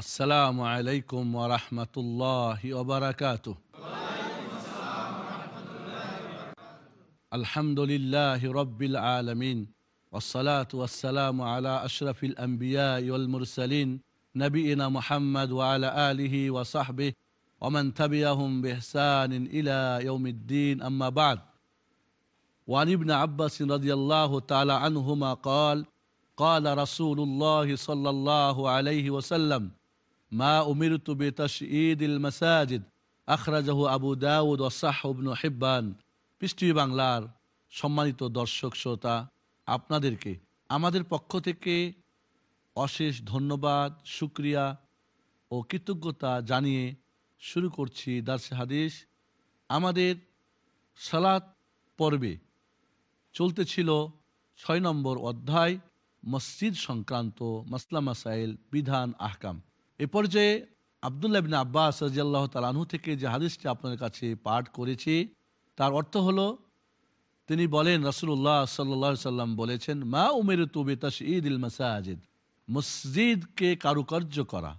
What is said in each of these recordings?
السلام عليكم ورحمة الله وبركاته. الحمد لله رب العالمين والصلاة والسلام على أشرف الأنبياء والمرسلين نبينا محمد وعلى آله وصحبه ومن تبعهم بإحسان إلى يوم الدين أما بعد. وعن ابن عباس رضي الله تعالى عنهما قال قال رسول الله صلى الله عليه وسلم মা ইল আখরাজাহু আবু দাউদ হেব্বান। বাংলার সম্মানিত দর্শক শ্রোতা, আপনাদেরকে, আমাদের পক্ষ থেকে অশেষ ধন্যবাদ সুক্রিয়া ও কৃতজ্ঞতা জানিয়ে শুরু করছি দার্সে হাদিস। আমাদের সালাত পর্বে চলতেছিল ছয় নম্বর অধ্যায়, মসজিদ সংক্রান্ত মাসলা, মাসাইল, বিধান, আহকাম। এ পর্যায়ে আবদুল্লাহ বিন আব্বাস রাজিয়াল্লাহ তালাহু থেকে যে হাদিসটি আপনার কাছে পাঠ করেছি, তার অর্থ হলো, তিনি বলেন রসুল্লাহ সাল্লা সাল্লাম বলেছেন, মা উমের তুবে তাস ঈদ ইল মাসাজিদ, মসজিদকে কারুকার্য করা,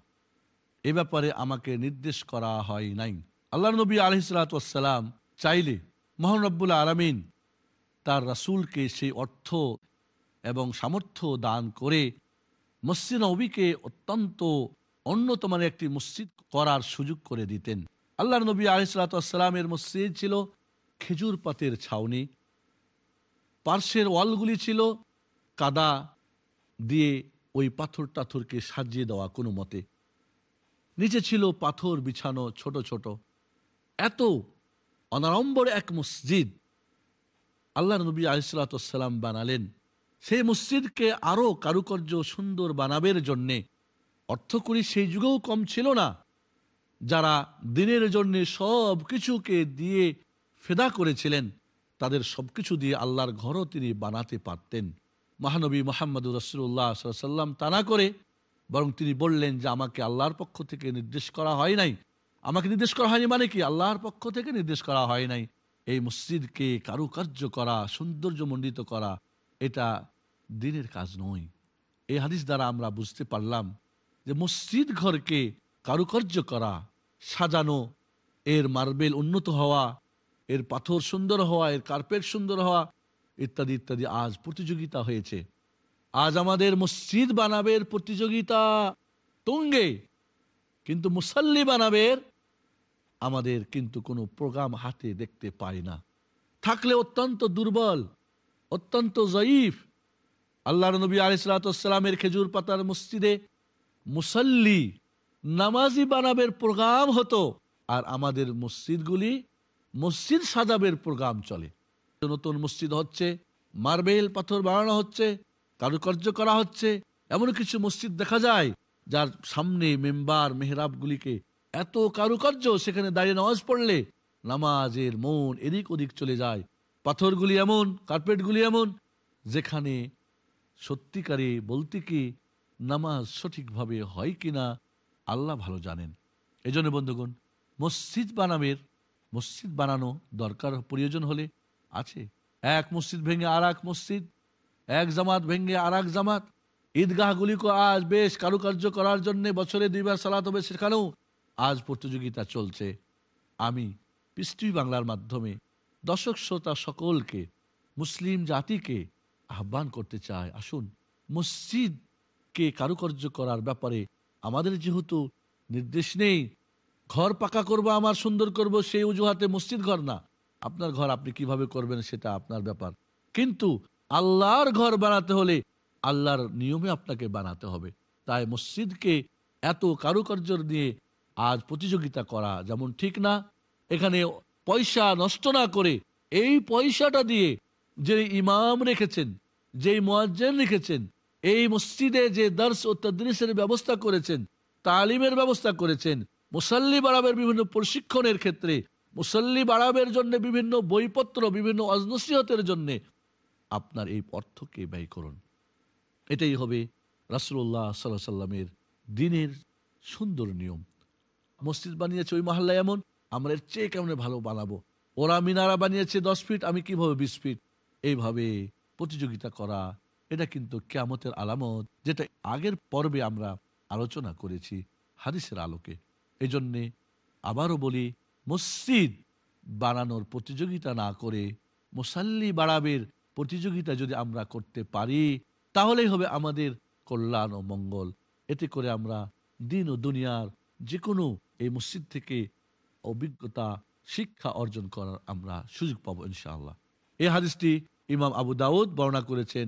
এ ব্যাপারে আমাকে নির্দেশ করা হয় নাই। আল্লাহ নবী আলহিসাল্লাম চাইলে মোহাম্মবুল আলমিন তার রাসুলকে সেই অর্থ এবং সামর্থ্য দান করে মসজিদ নবীকে অত্যন্ত অন্যতম একটি মসজিদ করার সুযোগ করে দিতেন। আল্লাহ নবী আলিসাল্লামের মসজিদ ছিল খেজুর পাতের ছাউনি। পার্শ্বের ওয়ালগুলি ছিল কাদা দিয়ে ওই পাথর টাথরকে সাজিয়ে দেওয়া কোনো মতে। নিচে ছিল পাথর বিছানো ছোট ছোট। এত অনারম্বর এক মসজিদ আল্লাহ নবী আলিসাল্লাম বানালেন। সেই মসজিদকে আরও কারুকার্য সুন্দর বানাবের জন্যে অর্থকরী সেই যুগেও কম ছিল না। যারা দিনের জন্য সব কিছুকে দিয়ে ফেদা করেছিলেন, তাদের সবকিছু দিয়ে আল্লাহর ঘরও তিনি বানাতে পারতেন। মহানবী মোহাম্মদ রসুল্লাহ সাল্লাম তা না করে বরং তিনি বললেন যে, আমাকে আল্লাহর পক্ষ থেকে নির্দেশ করা হয় নাই। আমাকে নির্দেশ করা হয়নি মানে কি? আল্লাহর পক্ষ থেকে নির্দেশ করা হয় নাই। এই মসজিদকে কারুকার্য করা, সৌন্দর্যমণ্ডিত করা, এটা দিনের কাজ নয়। এই হাদিস দ্বারা আমরা বুঝতে পারলাম যে মসজিদ ঘরকে কারুকার্য করা, সাজানো, এর মার্বেল উন্নত হওয়া, এর পাথর সুন্দর হওয়া, এর কার্পেট সুন্দর হওয়া, ইত্যাদি ইত্যাদি আজ প্রতিযোগিতা হয়েছে। আজ আমাদের মসজিদ বানাবের প্রতিযোগিতা তুঙ্গে, কিন্তু মুসাল্লি বানাবের আমাদের কিন্তু কোনো প্রোগ্রাম হাতে দেখতে পাই না। থাকলে অত্যন্ত দুর্বল, অত্যন্ত জয়ীফ। আল্লাহ নবী আলিসালামের খেজুর পাতার মসজিদে মুসল্লি নামাজি বানাবের প্রোগ্রাম হতো আর আমাদের মসজিদগুলি মসজিদ সাজাবের প্রোগ্রাম চলে। নতুন মসজিদ হচ্ছে, মার্বেল পাথর বানানো হচ্ছে, কারুকার্য করা হচ্ছে, এমন কিছু মসজিদ দেখা যায় যার সামনে মেম্বার মেহরাবগুলিকে এত কারুকার্য সেখানে দাঁড়িয়ে নামাজ পড়লে নামাজের মন এদিক ওদিক চলে যায়। পাথরগুলি এমন, কার্পেটগুলি এমন, যেখানে সত্যিকারে বলতে কি নামাজ সঠিকভাবে হয় কিনা আল্লাহ ভালো জানেন। এই জন্য বন্ধুগণ, মসজিদ বানাবের মসজিদ বানানো দরকার প্রয়োজন হলে আছে। এক মসজিদ ভেঙে আর এক মসজিদ, এক জামাত ভেঙে আর এক জামাত ঈদগাহগুলিকে আজ বেশ কারুকার্য করার জন্য বছরে দুইবার সালাত হবে সেখানেও আজ প্রতিযোগিতা চলছে। আমি পৃষ্টি বাংলার মাধ্যমে দর্শক শ্রোতা সকলকে, মুসলিম জাতিকে আহ্বান করতে চাই। আসুন মসজিদকে কারুকার্য করার ব্যাপারে আমাদের যেহেতু নির্দেশ নেই, ঘর পাকা করব, আমার সুন্দর করব, সেই অজুহাতে মসজিদ ঘর না। আপনার ঘর আপনি কীভাবে করবেন সেটা আপনার ব্যাপার। কিন্তু আল্লাহর ঘর বানাতে হলে আল্লাহর নিয়মে আপনাকে বানাতে হবে। তাই মসজিদকে এত কারুকার্য নিয়ে আজ প্রতিযোগিতা করা যেমন ঠিক না, এখানে পয়সা নষ্ট না করে এই পয়সাটা দিয়ে যে ইমাম রেখেছেন যে মোয়াজ্জেন রেখেছেন এই মসজিদে যে দর্শ ও তদ্রিসের ব্যবস্থা করেছেন, তালিমের ব্যবস্থা করেছেন, মুসল্লি বাড়াবের বিভিন্ন প্রশিক্ষণের ক্ষেত্রে, মুসল্লি বাড়াবের জন্য বিভিন্ন বইপত্র, বিভিন্ন অজনসিহতের জন্য আপনার এই অর্থকে ব্যয় করুন। এটাই হবে রাসুল্লাহ সাল্লাহ সাল্লামের দিনের সুন্দর নিয়ম। মসজিদ বানিয়েছে ওই মহল্লা এমন, আমরা এর চেয়ে কেমন ভালো বানাবো? ওরা মিনারা বানিয়েছে দশ ফিট, আমি কীভাবে বিশ ফিট? এইভাবে প্রতিযোগিতা করা এটা কিন্তু কেয়ামতের আলামত, যেটা আগের পর্বে আমরা আলোচনা করেছি হাদিসের আলোকে। এই জন্যে আবারও বলি, মসজিদ বানানোর প্রতিযোগিতা না করে মুসাল্লি বাড়াবের প্রতিযোগিতা যদি আমরা করতে পারি, তাহলেই হবে আমাদের কল্যাণ ও মঙ্গল। এতে করে আমরা দিন ও দুনিয়ার যে কোনো এই মসজিদ থেকে অভিজ্ঞতা, শিক্ষা অর্জন করার আমরা সুযোগ পাবো ইনশাআল্লাহ। এই হাদিসটি ইমাম আবু দাউদ বর্ণনা করেছেন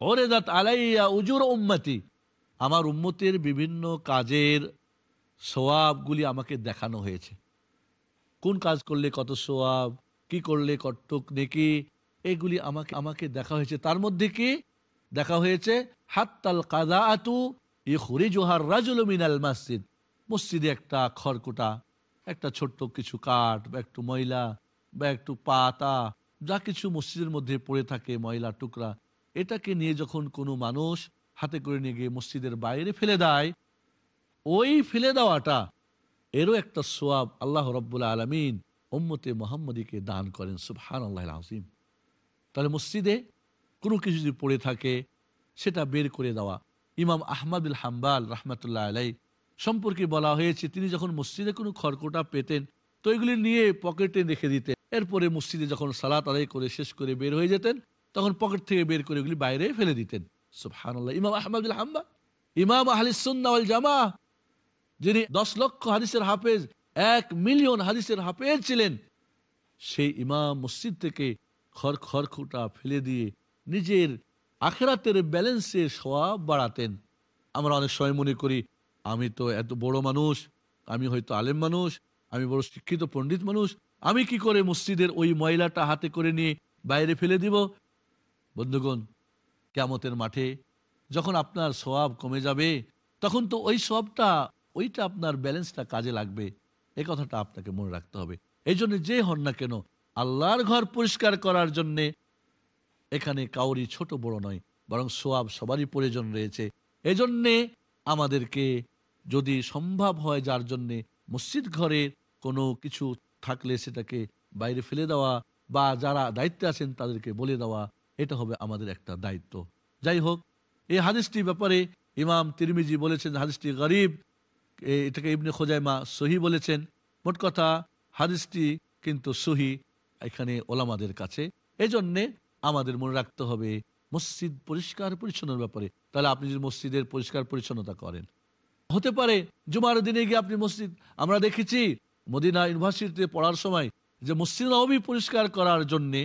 ওরেদাত আলাইয়া উজুর উম্মতি। আমার উম্মতের বিভিন্ন কাজের সোয়াবগুলি আমাকে দেখানো হয়েছে। কোন কাজ করলে কত সোয়াব, কি করলে কটক নেকি, এগুলি আমাকে আমাকে দেখা হয়েছে। তার মধ্যে কি দেখা হয়েছে? হাত্তাল কাদা আতু ইহরি জোহার রাজুল মিনাল মসজিদ। মসজিদে একটা খড়কুটা, একটা ছোট্ট কিছু কাঠ, বা একটু ময়লা, বা একটু পাতা, যা কিছু মসজিদের মধ্যে পড়ে থাকে ময়লা টুকরা এটাকে নিয়ে যখন কোনো মানুষ হাতে করে নিয়ে গিয়ে মসজিদের বাইরে ফেলে দেয়, ওই ফেলে দেওয়াটা এরও একটা সোয়াব আল্লাহ রব্বুল্লা আলমিন ওম্মতে মোহাম্মদীকে দান করেন সুবহান আল্লাহ আজিম তাহলে মসজিদে কোনো কিছু যদি পড়ে থাকে, সেটা বের করে দেওয়া। ইমাম আহমদুল হাম্বাল রহমতুল্লাহ আলাই সম্পর্কে বলা হয়েছে, তিনি যখন মসজিদে কোনো খড়কোটা পেতেন, তো এগুলি নিয়ে পকেটে রেখে দিতেন। এরপরে মসজিদে যখন সালাত আদায় করে শেষ করে বের হয়ে যেতেন তখন পকেট থেকে বের করে ওগুলি বাইরে ফেলে দিতেন। সুবহানাল্লাহ। ইমাম আহমদুল হাম্বা ইমাম আহলিসুন্নাওয়াল জামা যিনি দশ লক্ষ হাদিসের হাফেজ, এক মিলিয়ন হাদিসের হাফেজ ছিলেন, সেই ইমাম মসজিদ থেকে খড় খড়খুটা ফেলে দিয়ে নিজের আখেরাতের ব্যালেন্সে সওয়াব বাড়াতেন। আমরা অনেক সময় মনে করি, আমি তো এত বড় মানুষ, আমি হয়তো আলেম মানুষ, আমি বড় শিক্ষিত পণ্ডিত মানুষ, আমি কি করে মসজিদের ওই ময়লাটা হাতে করে নিয়ে বাইরে ফেলে দিব? বন্ধুগণ কেমতের মাঠে যখন আপনার সওয়াব কমে যাবে, তখন তো ওই সবটা ওইটা আপনার ব্যালেন্সটা কাজে লাগবে। এই কথাটা আপনাকে মনে রাখতে হবে। এই জন্য যে হন না কেন, আল্লাহর ঘর পরিষ্কার করার জন্যে এখানে কাউরি ছোট বড় নয়, বরং সোয়াব সবারই প্রয়োজন রয়েছে। এজন্যে আমাদেরকে যদি সম্ভব হয় যার জন্যে মসজিদ ঘরে কোনো কিছু থাকলে সেটাকে বাইরে ফেলে দেওয়া বা যারা দায়িত্বে আছেন তাদেরকে বলে দেওয়া এটা হবে আমাদের একটা দায়িত্ব। যাই হোক, এই হাদিসটি ব্যাপারে ইমাম তিরমিজি বলেছেন হাদিসটি গরিব এটাকে ইবনে খোজাইমা সহি বলেছেন। মোট কথা, হাদিসটি কিন্তু সহি এখানে ওলামাদের কাছে। এজন্যে আমাদের মনে রাখতে হবে, মসজিদ পরিষ্কার পরিচ্ছন্নর ব্যাপারে। তাহলে আপনি যদি মসজিদের পরিষ্কার পরিচ্ছন্নতা করেন। হতে পারে, জুমার দিনে গিয়ে আপনি মসজিদ, আমরা দেখেছি মদিনা ইউনিভার্সিটিতে পড়ার সময় যে মসজিদ নবী পরিষ্কার করার জন্যে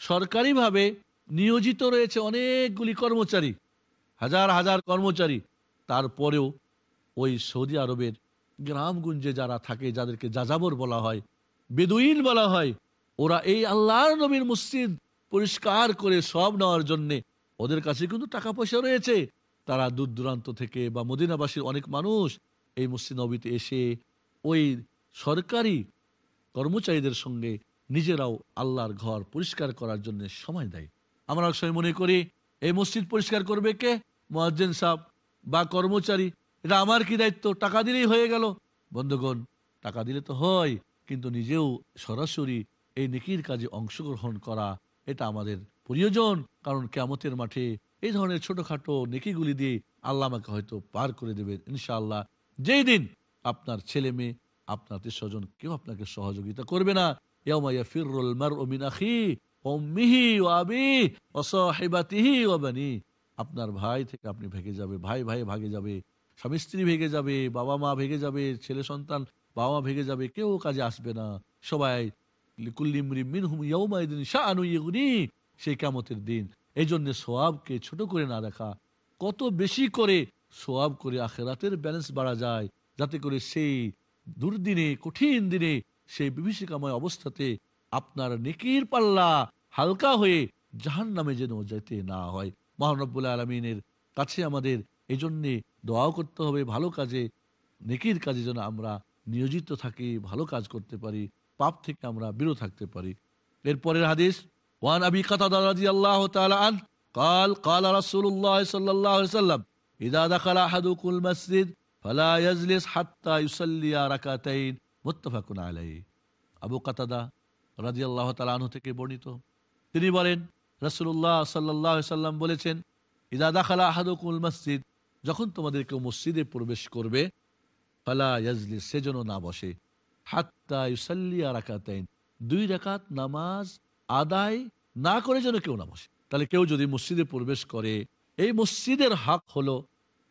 সরকারিভাবে নিয়োজিত রয়েছে অনেকগুলি কর্মচারী, হাজার হাজার কর্মচারী। তারপরেও ওই সৌদি আরবের গ্রামগুঞ্জে যারা থাকে, যাদেরকে যাযাবর বলা হয়, বেদুইন বলা হয়, ওরা এই আল্লাহর নবীর মসজিদ পরিষ্কার করে সব নেওয়ার জন্যে ওদের কাছে কিন্তু টাকা পয়সা রয়েছে। তারা দূর দূরান্ত থেকে বা মদিনাবাসীর অনেক মানুষ এই মসজিদ নবীতে এসে ওই সরকারি কর্মচারীদের সঙ্গে নিজেরাও আল্লাহর ঘর পরিষ্কার করার জন্য সময় দেয়। আমরা সময় মনে করি, এই মসজিদ পরিষ্কার করবে কে? মোয়াজ্জেন সাহ বা কর্মচারী, এটা আমার কি দায়িত্ব? টাকা দিলেই হয়ে গেল। বন্ধুগণ, টাকা দিলে তো হয়, কিন্তু নিজেও সরাসরি এই নেকির কাজে অংশগ্রহণ করা, এটা আমাদের প্রয়োজন। কারণ কেমতের মাঠে এই ধরনের ছোটখাটো নেকিগুলি দিয়ে আল্লাহ আমাকে হয়তো পার করে দেবেন, ইনশাআল্লাহ। যেই দিন আপনার ছেলে মেয়ে, আপনার স্বজন কেউ আপনাকে সহযোগিতা করবে না। ফিরুল মার ওমিন ওম্মিহি ও আপনার ভাই থেকে আপনি ভেগে যাবে, ভাই ভাই ভাগে যাবে, স্বামী স্ত্রী ভেগে যাবে, বাবা মা ভেগে যাবে, ছেলে সন্তান, বাবা মা ভেগে যাবে, কেউ কাজে আসবে না। সবাই সেই কামতের দিন। এই জন্য সোয়াবকে ছোট করে না দেখা। কত বেশি করে সোয়াব করে আখেরাতের ব্যালেন্স বাড়া যায়, যাতে করে সেই দুর্দিনে, কঠিন দিনে, সেই বিভীষিকাময় অবস্থাতে আপনার নিকির পাল্লা হালকা হয়ে জাহান নামে যেন যেতে না হয়। মহানব্বুল আলমিনের কাছে আমাদের এই জন্যে দোয়াও করতে হবে, ভালো কাজে, নেকির কাজে যেন আমরা নিয়োজিত থাকি, ভালো কাজ করতে পারি, পাপ থেকে আমরা বিরত থাকতে পারি। এরপরের হাদিস, ওয়ান আবি কাতাদি আল্লাহ আন, কাল কাল রাসুল্লাহ সাল্লাহ সাল্লাম, ইদা দাখালা হাদুকুল মসজিদ, ফালা ইয়াজলিস হাত্তা ইউসাল্লিয়া রাকাতাইন মুত্তাফাকুন আলাইহি। আবু কাতাদা রাদিয়াল্লাহু তাআলা আনহু থেকে বর্ণিত। তিনি বলেন, রাসূলুল্লাহ সাল্লাল্লাহু আলাইহি সাল্লাম বলেছেন, ইদা দাখালা আহাদুকুল মসজিদ, যখন তোমাদের কেউ মসজিদে প্রবেশ করবে, ফালা ইয়াজলিস সে না বসে। হাত্তা ইউসাল্লিয়া রাকাতাইন, দুই রাকাত নামাজ আদায় না করে যেন কেউ না বসে। তাহলে কেউ যদি মসজিদে প্রবেশ করে, এই মসজিদের হক হলো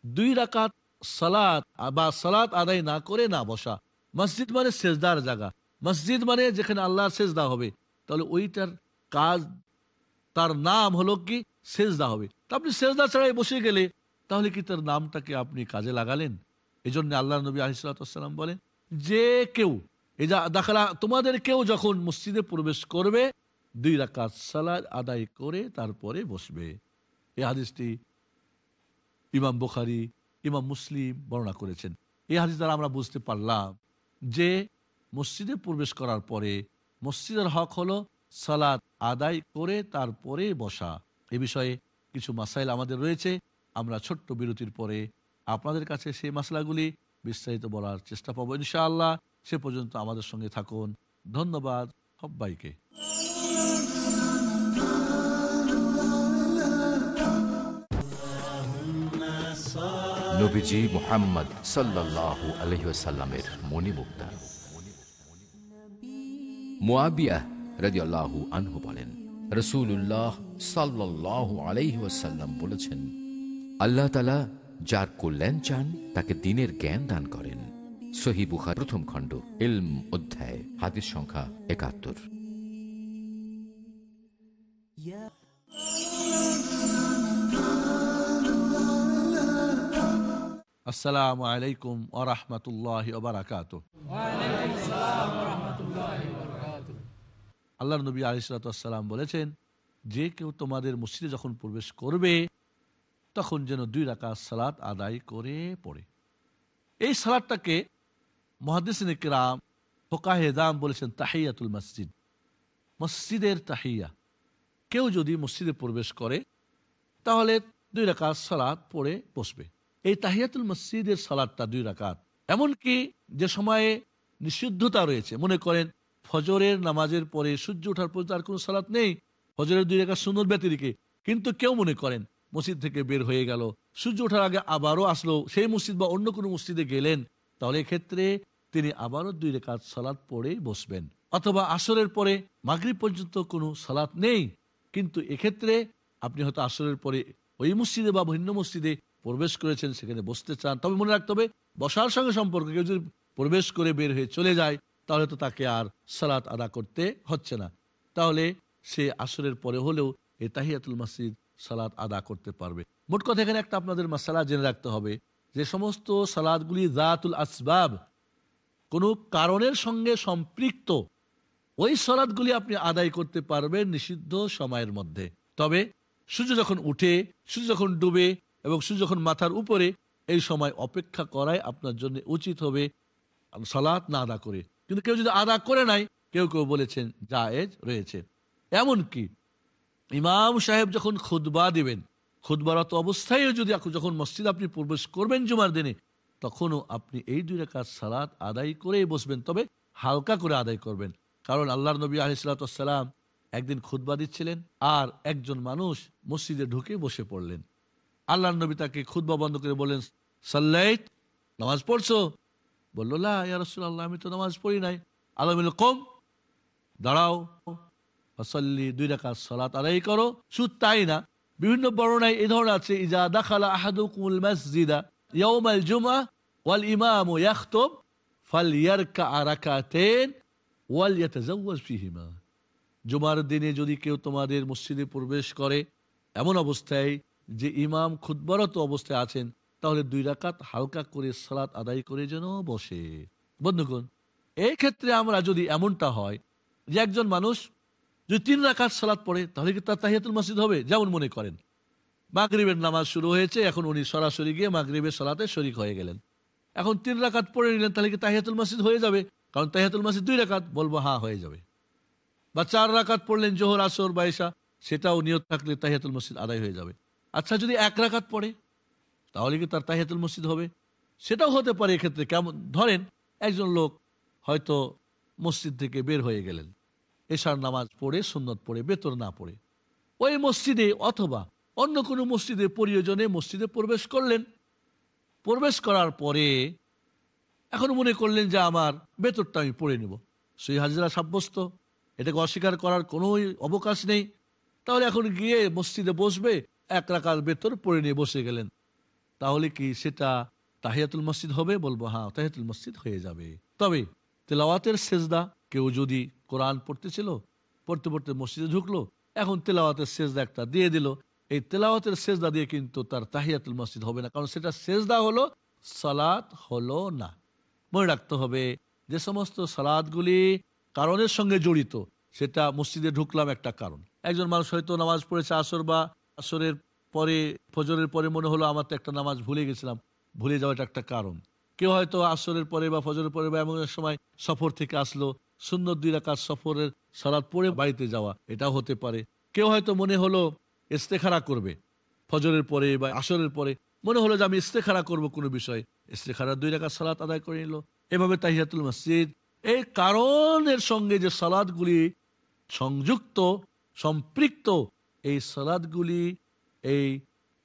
দুই রাকাত সালাত বা সালাত আদায় না করে না বসা। মসজিদ মানে সেজদার জায়গা। মসজিদ মানে যেখানে আল্লাহর সেজদা হবে। তাহলে ওইটার কাজ, তার নাম হলো কি? সেজদা হবে। তা আপনি সেজদা ছাড়াই বসে গেলে, তাহলে কি তার নামটাকে আপনি কাজে লাগালেন? এই জন্য আল্লাহ নবী আলিসাল্লাম বলেন, যে কেউ এই যা দেখালা, তোমাদের কেউ যখন মসজিদে প্রবেশ করবে, দুই রাকাত সালাদ আদায় করে তারপরে বসবে। এই হাদিসটি ইমাম বুখারি, ইমাম মুসলিম বর্ণনা করেছেন। এই হাদিস দ্বারা আমরা বুঝতে পারলাম যে মসজিদে প্রবেশ করার পরে মসজিদের হক হলো সালাদ আদায় করে তারপরে বসা। এ বিষয়ে কিছু মাসাইল আমাদের রয়েছে। আমরা ছোট্ট বিরতির পরে আপনাদের কাছে সেই মাসলাগুলি বিস্তারিত বলার চেষ্টা পাবো ইনশাআল্লাহ। সে পর্যন্ত আমাদের সঙ্গে থাকুন। ধন্যবাদ সব্বাইকে নবীজি মোহাম্মদ সাল্লাহ আলহিসাল্লামের মণিমুক্তা। মোয়াবিয়া রাজিয়াল্লাহু আনহু বলেন রসুল্লাহ সাল্লাহ আলহিহাসাল্লাম বলেছেন আল্লাহ তালা যার কল্যাণ চান তাকে দিনের জ্ঞান দান করেন। সহি বুখার প্রথম খণ্ড ইলম অধ্যায় হাদিস সংখ্যা একাত্তর। আসসালামু আলাইকুম ওরহমতুল্লাহ ওবরাকাত আল্লাহ নবী আলিসাল্লাম বলেছেন, যে কেউ তোমাদের মসজিদে যখন প্রবেশ করবে, তখন যেন দুই রাকাত সালাত আদায় করে পড়ে। এই সালাদটাকে মহাদিসিন কিরাম ফোকাহেদাম বলেছেন তাহিয়াতুল মসজিদ। মসজিদের তাহিয়া। কেউ যদি মসজিদে প্রবেশ করে, তাহলে দুই রাকাত সালাত পড়ে বসবে। এই তাহিয়াতুল মসজিদের সালাদটা দুই রাকাত। এমনকি যে সময়ে নিষিদ্ধতা রয়েছে, মনে করেন ফজরের নামাজের পরে সূর্য ওঠার পর্যন্ত আর কোনো সালাত নেই। ফজরের দুই রেখা সুন্দর ব্যতিরিকে। কিন্তু কেউ মনে করেন, মসজিদ থেকে বের হয়ে গেল। সূর্য ওঠার আগে আবারও আসলো সেই মসজিদ বা অন্য কোনো মসজিদে গেলেন। তাহলে এক্ষেত্রে তিনি আবারও দুই রেখাত সালাত পড়েই বসবেন। অথবা আসরের পরে মাগরিব পর্যন্ত কোনো সালাত নেই। কিন্তু এক্ষেত্রে আপনি হয়তো আসরের পরে ওই মসজিদে বা ভিন্ন মসজিদে প্রবেশ করেছেন, সেখানে বসতে চান। তবে মনে রাখতে হবে, বসার সঙ্গে সম্পর্ক। কেউ যদি প্রবেশ করে বের হয়ে চলে যায় তাহলে তো তাকে আর সালাত আদা করতে হচ্ছে না। তাহলে সে আসরের পরে হলেও এ তাহিয়াতুল মসজিদ সালাত আদা করতে পারবে। মোট কথা এখানে একটা আপনাদের মাসালা জেনে রাখতে হবে যে সমস্ত সালাদগুলি জাতুল আসবাব কোনো কারণের সঙ্গে সম্পৃক্ত ওই সলাদগুলি আপনি আদায় করতে পারবেন নিষিদ্ধ সময়ের মধ্যে। তবে সূর্য যখন উঠে, সূর্য যখন ডুবে এবং সূর্য যখন মাথার উপরে এই সময় অপেক্ষা করাই আপনার জন্য উচিত হবে সালাত না আদা করে। কিন্তু কেউ যদি আদা করে নাই কেউ কেউ বলেছেন জায়েজ রয়েছে। এমনকি ইমাম সাহেব যখন খুদবা দিবেন খুদবারত অবস্থায় যদি যখন মসজিদ আপনি প্রবেশ করবেন জুমার দিনে, তখনও আপনি এই দুই রেখার সালাত আদায় করেই বসবেন, তবে হালকা করে আদায় করবেন। কারণ আল্লাহর নবী আলিসাল্লাম একদিন খুদবা দিচ্ছিলেন আর একজন মানুষ মসজিদে ঢুকে বসে পড়লেন। আল্লাহ নবী তাকে খুদবা বন্ধ করে বললেন সাল্লাইট নামাজ পড়ছো? বলল, লা আল্লাহ আমি তো নামাজ পড়ি নাই। বলল কম দাঁড়াও ফসল্লি দুই রাকাত সালাত আদায় করো। শুধু তাই না, বিভিন্ন বর্ণনায় এই ধরনের আছে, ইজা দাখালা আহাদুকুল মসজিদা ইয়াউমাল জুমা ওয়াল ইমামু ইয়াখতুব ফালইয়ারকা রাকাতাইন ওয়াল ইয়াতাজাওয়াজ ফিহিমা। জুমার দিনে যদি কেউ তোমাদের মসজিদে প্রবেশ করে, এমন অবস্থায় যে ইমাম খুদ্বরত অবস্থায় আছেন তাহলে দুই রাকাত হালকা করে সালাত আদায় করে যেন বসে। বন্ধুগণ এই ক্ষেত্রে আমরা যদি এমনটা হয় যে একজন মানুষ যদি তিন রাকাত সালাত পড়ে, তাহলে কি তার তাহিয়াতুল মসজিদ হবে? যেমন মনে করেন। মাগরিবের নামাজ শুরু হয়েছে, এখন উনি সরাসরি গিয়ে মাগরিবের সালাতে শরিক হয়ে গেলেন। এখন তিন রাকাত পড়ে নিলেন, তাহলে কি তাহিয়াতুল মসজিদ হয়ে যাবে? কারণ তাহিয়াতুল মসজিদ দুই রাকাত, বলব হা হয়ে যাবে। বা চার রাকাত পড়লেন জোহর, আসর বাইশা সেটাও নিয়ত থাকলে তাহিয়াতুল মসজিদ আদায় হয়ে যাবে। আচ্ছা যদি এক রাকাত পড়ে তাহলে কি তার তাহিয়াতুল মসজিদ হবে? সেটাও হতে পারে এক্ষেত্রে। কেমন? ধরেন, একজন লোক হয়তো মসজিদ থেকে বের হয়ে গেলেন। এশার নামাজ পড়ে, সুন্নত পড়ে বেতর না পড়ে। ওই মসজিদে অথবা অন্য কোনো মসজিদে প্রয়োজনে মসজিদে প্রবেশ করলেন। প্রবেশ করার পরে এখন মনে করলেন যে আমার বেতরটা আমি পড়ে নেব। সেই হাজিরা সাব্যস্ত। এটাকে অস্বীকার করার কোনো অবকাশ নেই। তাহলে এখন গিয়ে মসজিদে বসবে, এক রাকার বেতর পড়ে নিয়ে বসে গেলেন। তাহলে কি সেটা তাহিয়াতুল মসজিদ হবে? বলব হ্যাঁ তাহিয়াতুল মসজিদ হয়ে যাবে। তবে তেলাওয়াতের সেজদা, কেউ যদি কোরআন পড়তেছিল, পড়তে পড়তে মসজিদে ঢুকলো, এখন তেলাওয়াতের সেজদা একটা দিয়ে দিল। এই তেলাওয়াতের সেজদা দিয়ে কিন্তু তার তাহিয়াতুল মসজিদ হবে না, কারণ সেটা সেজদা হলো, সালাত হলো না। মনে রাখতে হবে, যে সমস্ত সালাদগুলি কারণের সঙ্গে জড়িত, সেটা মসজিদে ঢুকলাম একটা কারণ। একজন মানুষ হয়তো নামাজ পড়েছে আসর বা আসরের পরে, ফজরের পরে মনে হলো আমার তো একটা নামাজ ভুলে গেছিলাম। ভুলে যাওয়াটা একটা কারণ। কেউ হয়তো আসরের পরে বা ফজরের পরে বা এমন সময় সফর থেকে আসলো সুন্দর দুই রাকাত সফরের সালাদ পড়ে বাড়িতে যাওয়া, এটাও হতে পারে। কেউ হয়তো মনে হলো ইস্তেখারা করবে, ফজরের পরে বা আসরের পরে। মনে হলো যে আমি ইস্তেখারা করব কোনো বিষয়। ইস্তেখারা দুই রাকাত সালাত আদায় করে নিল। এভাবে তাহিয়াতুল মসজিদ, এই কারণের সঙ্গে যে সালাদগুলি সংযুক্ত, সম্পৃক্ত, এই সালাদগুলি এই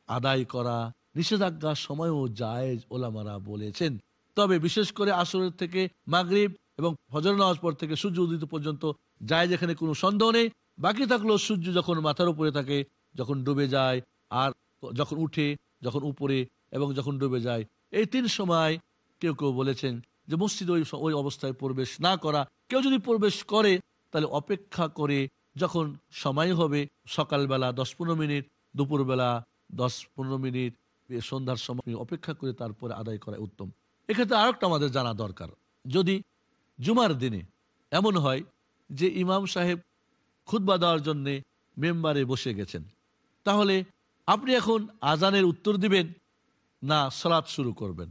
আদায় করা নিষেধাজ্ঞার সময়ও জায়েজ ওলামারা বলেছেন। তবে বিশেষ করে আসরের থেকে মাগরিব এবং ফজর নামাজ পর থেকে সূর্য উদিত পর্যন্ত যায় যেখানে কোনো সন্দেহ নেই। বাকি থাকলেও সূর্য যখন মাথার উপরে থাকে, যখন ডুবে যায় আর যখন উঠে, যখন উপরে এবং যখন ডুবে যায়, এই তিন সময় কেউ কেউ বলেছেন যে মসজিদ ওই ওই অবস্থায় প্রবেশ না করা। কেউ যদি প্রবেশ করে, তাহলে অপেক্ষা করে যখন সময় হবে, সকালবেলা দশ পনেরো মিনিট দুপুরবেলা দশ পনেরো মিনিট সন্ধ্যার সময় অপেক্ষা করে তারপরে আদায় করা উত্তম। এক্ষেত্রে আরেকটা আমাদের জানা দরকার। যদি জুমার দিনে এমন হয় যে ইমাম সাহেব খুতবা দেওয়ার জন্য মেম্বারে বসে গেছেন, তাহলে আপনি এখন আজানের উত্তর দিবেন না সলাৎ শুরু করবেন?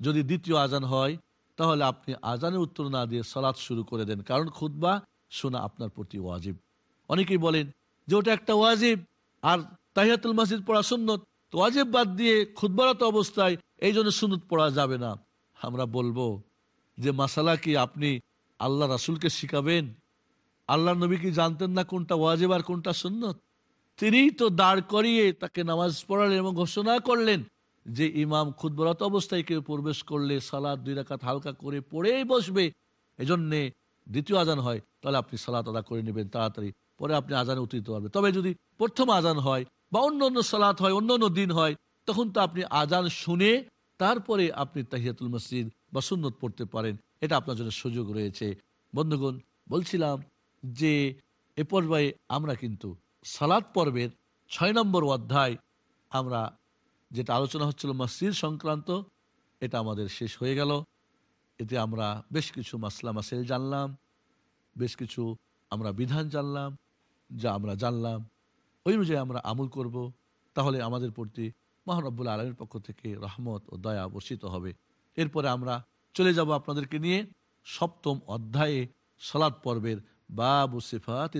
যদি দ্বিতীয় আজান হয়, তাহলে আপনি আজানের উত্তর না দিয়ে সলাৎ শুরু করে দেন, কারণ খুতবা শোনা আপনার প্রতি ওয়াজিব। অনেকেই বলেন যে ওটা একটা ওয়াজিব, আর তাহিয়াতুল মসজিদ পড়া সুন্নত। তো ওয়াজিব বাদ দিয়ে খুতবারত অবস্থায় এই জন্য সুন্নত পড়া যাবে না। আমরা বলব যে মাসালা কি আপনি আল্লাহ রাসুলকে শিখাবেন? আল্লাহ নবী কি জানতেন না কোনটা ওয়াজেব আর কোনটা সুন্নত? তিনিই তো দাঁড় করিয়ে তাকে নামাজ পড়ালেন এবং ঘোষণা করলেন যে ইমাম খুদবরত অবস্থায় কেউ প্রবেশ করলে সালাদ দুই রাকাত হালকা করে পড়েই বসবে। এজন্যে দ্বিতীয় আজান হয়, তাহলে আপনি সালাত আদা করে নেবেন তাড়াতাড়ি। পরে আপনি আজানে উত্তীত পারবেন তবে যদি প্রথম আজান হয় বা অন্য অন্য সালাত হয়, অন্য অন্য দিন হয়, তখন তো আপনি আজান শুনে তারপরে আপনি তাহিয়াতুল মসজিদ বা সুন্নত পড়তে পারেন। এটা আপনার জন্য সুযোগ রয়েছে। বন্ধুগণ, বলছিলাম যে এ পর্যায়ে আমরা কিন্তু সালাদ পর্বের ছয় নম্বর অধ্যায় আমরা যেটা আলোচনা হচ্ছিল মসজিদ সংক্রান্ত, এটা আমাদের শেষ হয়ে গেল। এতে আমরা বেশ কিছু মাসলা মাসেল জানলাম, বেশ কিছু আমরা বিধান জানলাম, যা আমরা জানলাম। ওই অনুযায়ী আমরা আমল করব, তাহলে আমাদের প্রতি মহানব্বুল আলমের পক্ষ থেকে রহমত ও দয়া বর্ষিত হবে। এরপরে আমরা চলে যাব আপনাদেরকে নিয়ে সপ্তম অধ্যায়ে সালাদ পর্বের বাবু সিফাত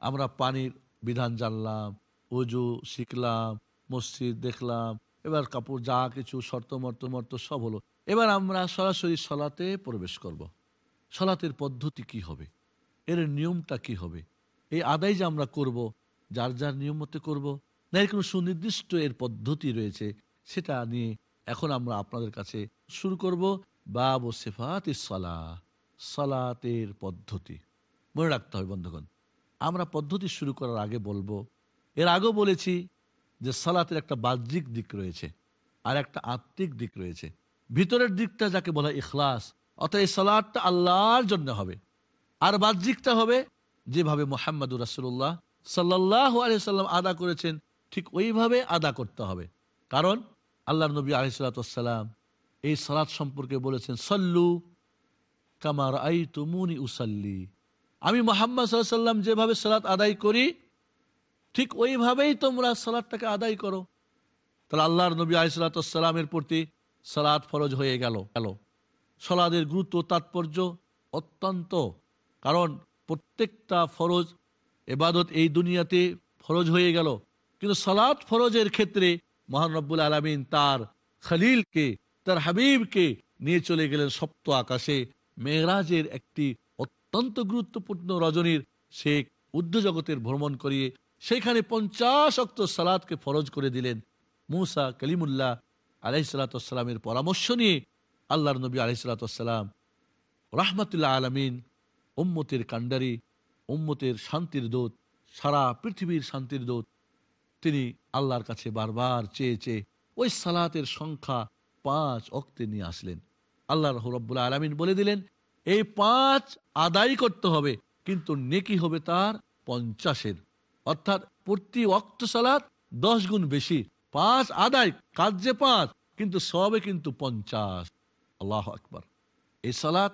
আমরা পানির বিধান জানলাম অজু শিখলাম, মসজিদ দেখলাম, এবার কাপড় যা কিছু শর্ত মর্ত মর্ত সব হলো। এবার আমরা সরাসরি সলাতে প্রবেশ করব। সলাতের পদ্ধতি কি হবে? এর নিয়মটা কি হবে? এই আদায় যে আমরা করব, যার যার নিয়ম মতে করব, না, এর কোনো সুনির্দিষ্ট এর পদ্ধতি রয়েছে, সেটা নিয়ে এখন আমরা আপনাদের কাছে শুরু করব বাব ও সেফাত সলা সলাতের পদ্ধতি। মনে রাখতে হবে বন্ধুগণ, আমরা পদ্ধতি শুরু করার আগে বলব, এর আগেও বলেছি যে সালাতের একটা বাহ্যিক দিক রয়েছে আর একটা আত্মিক দিক রয়েছে। ভিতরের দিকটা যাকে বলা ইখলাস, অর্থাৎ এই সালাদটা আল্লাহর জন্য হবে, আর বাহ্যিকটা হবে যেভাবে মোহাম্মদুর রাসুল্লাহ সাল্লাহ আলিয়াল্লাম আদা করেছেন, ঠিক ওইভাবে আদা করতে হবে। কারণ আল্লাহ নবী আলিসাল্লাম এই সালাদ সম্পর্কে বলেছেন, সল্লু কামার আই তুমুনি উসাল্লি। আমি মোহাম্মদ সাল্লাম যেভাবে সালাত আদায় করি, ঠিক ওইভাবেই তোমরা সালাদটাকে আদায় করো। তাহলে আল্লাহর নবী আলিসাল্লামের প্রতি সালাদ ফরজ হয়ে গেল। গেল। সলাদের গুরুত্ব, তাৎপর্য অত্যন্ত। কারণ প্রত্যেকটা ফরজ, এবাদত এই দুনিয়াতে ফরজ হয়ে গেল। কিন্তু সলাৎ ফরজের ক্ষেত্রে মহান রব্বুল আলমিন তার খলিলকে, তার হাবিবকে নিয়ে চলে গেলেন সপ্ত আকাশে। মেয়েরাজের একটি অত্যন্ত গুরুত্বপূর্ণ রজনীর সে উদ্ধজগতের ভ্রমণ করিয়ে সেখানে পঞ্চাশ অক্ত সালাদকে ফরজ করে দিলেন। মুসা কলিমুল্লাহ আলাইসালাতামের পরামর্শ নিয়ে আল্লাহর নবী আলাইসালাতাম রাহমাতুল্লাহ আলমিন উম্মতের কাণ্ডারি, উম্মতের শান্তির দূত, সারা পৃথিবীর শান্তির দূত। তিনি আল্লাহর কাছে বারবার চেয়ে চেয়ে ওই সালাতের সংখ্যা পাঁচ অক্তে নিয়ে আসলেন। আল্লাহ রব্বুল্লাহ আলমিন বলে দিলেন, এই পাঁচ আদায় করতে হবে, কিন্তু নেকি হবে তার পঞ্চাশের। অর্থাৎ প্রতি অক্ত সালাত দশ গুণ বেশি। পাঁচ আদায়, কাজ যে পাঁচ, কিন্তু সবে কিন্তু পঞ্চাশ। আল্লাহ আকবর। এই সালাত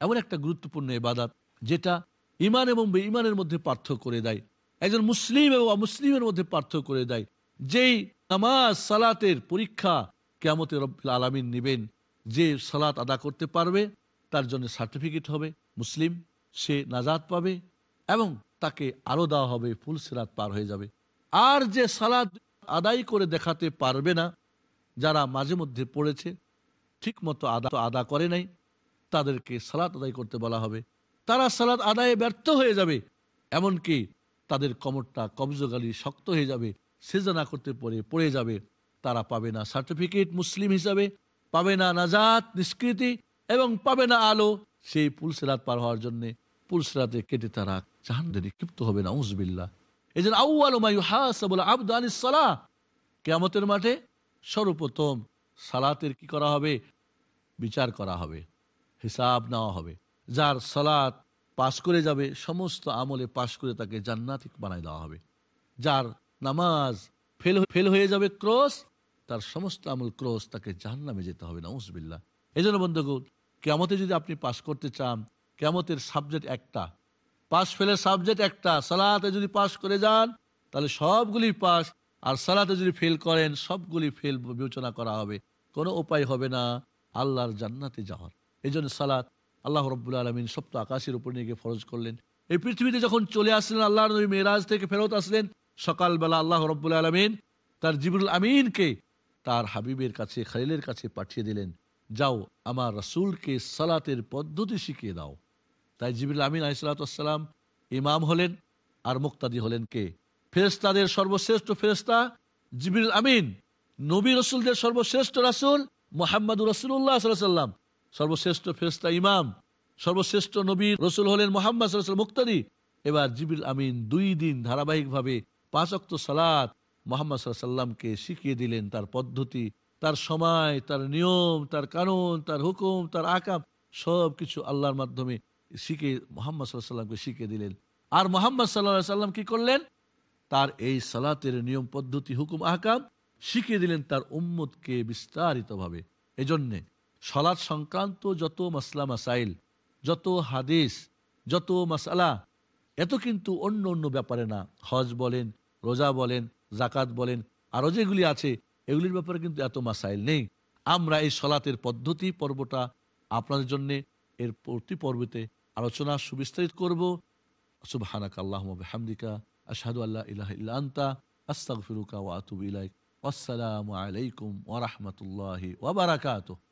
এমন একটা গুরুত্বপূর্ণ এবাদাত যেটা ইমান এবং বেঈমানের মধ্যে পার্থক্য করে দেয়। একজন মুসলিম এবং অমুসলিমের মধ্যে পার্থক্য করে দেয়। যেই নামাজ, সালাতের পরীক্ষা কেমতে রব্বুল আলমিন নেবেন, যে সালাত আদা করতে পারবে, তার জন্য সার্টিফিকেট হবে, মুসলিম, সে নাজাদ পাবে এবং তাকে আরও দেওয়া হবে, ফুল সিরাত পার হয়ে যাবে। আর যে সালাদ আদায় করে দেখাতে পারবে না, যারা মাঝে মধ্যে পড়েছে ঠিক মতো আদা আদা করে নাই তাদেরকে সালাত আদায় করতে বলা হবে। তারা সালাত আদায়ে ব্যর্থ হয়ে যাবে, এমনকি তাদের কমরটা কবজগালি শক্ত হয়ে যাবে সেজা না করতে পড়ে পড়ে যাবে। তারা পাবে না সার্টিফিকেট মুসলিম হিসাবে, পাবে না নাজাত, নিষ্কৃতি, এবং পাবে না আলো সেই পুলসেরাত পার হওয়ার জন্য। পুলসেরাতে কেটে তারা জাহান্নামে নিক্ষিপ্ত হবে না উজবিল্লা এই জন্য আউ্বাল কেমতের মাঠে সর্বপ্রথম সালাতের কি করা হবে? বিচার করা হবে। হিসাব নেওয়া হবে। যার সালাত পাশ করে যাবে, সমস্ত আমলে পাশ করে তাকে জান্নাতিক বানায় দেওয়া হবে। যার নামাজ ফেল ফেল হয়ে যাবে ক্রস, তার সমস্ত আমল ক্রস তাকে জাহান্নামে যেতে হবে না উসবিল্লা এই জন্য বন্ধুগণ কেমতে যদি আপনি পাশ করতে চান কেমতের সাবজেক্ট একটা। পাশ ফেলের সাবজেক্ট একটা। সালাতে যদি পাশ করে যান, তাহলে সবগুলি পাস। আর সালাতে যদি ফেল করেন, সবগুলি ফেল বিবেচনা করা হবে। কোনো উপায় হবে না। আল্লাহর জান্নাতে যাওয়ার। এই জন্য সালাত আল্লাহ রব্বুল আলমিন সপ্ত আকাশের উপর নিয়ে ফরজ করলেন। এই পৃথিবীতে যখন চলে আসলেন আল্লাহ নবী মেয়েরাজ থেকে ফেরত আসলেন, সকালবেলা আল্লাহ রব্বুল আলমিন তার জিবরুল আমিনকে তার হাবিবের কাছে, খালিলের কাছে পাঠিয়ে দিলেন। যাও, আমার রসুলকে সালাতের পদ্ধতি শিখিয়ে দাও। তাই জিবরুল আমিন আলিসাল্লাম ইমাম হলেন আর মুক্তাদি হলেন কে? ফেরেস্তাদের সর্বশ্রেষ্ঠ ফেরেস্তা জিবরুল আমিন, নবী রসুলদের সর্বশ্রেষ্ঠ রাসুল মোহাম্মদ রসুল্লাহ সাল্লাম সর্বশ্রেষ্ঠ ফেস্তা ইমাম, সর্বশ্রেষ্ঠ নবী রসুল হলেন মোহাম্মদ মুক্তাদি। এবার জিবিল আমিন দুই দিন ধারাবাহিকভাবে পাঁচ অক্ত সালাত মোহাম্মদ সাল্লামকে শিখিয়ে দিলেন তার পদ্ধতি, তার সময়, তার নিয়ম, তার কানুন, তার হুকুম, তার আকাম সব কিছু আল্লাহর মাধ্যমে শিখে মোহাম্মদ সাল্লামকে শিখিয়ে দিলেন। আর মোহাম্মদ সাল্লাহ সাল্লাম কি করলেন? তার এই সালাতের নিয়ম, পদ্ধতি, হুকুম আহকাম শিখিয়ে দিলেন তার উম্মতকে বিস্তারিতভাবে। এজন্যে সলাৎ সংক্রান্ত যত মাসলা মাসাইল, যত হাদিস, যত মাসালা এত কিন্তু অন্য অন্য ব্যাপারে না। হজ বলেন, রোজা বলেন জাকাত বলেন, আরও যেগুলি আছে, এগুলির ব্যাপারে কিন্তু এত মাসাইল নেই। আমরা এই সলাতের পদ্ধতি, পর্বটা আপনাদের জন্য এর প্রতি পর্বতে আলোচনা সুবিস্তারিত করব। সুবহানাক আল্লাহ হামদিকা আশহাদু আল্লাহ ইলাহা ইল্লা আনতা, আস্তাগফিরুকা ওয়া আতুবু ইলাইক। আসসালামু আলাইকুম ওয়া রাহমাতুল্লাহি ওয়া বারাকাতুহু।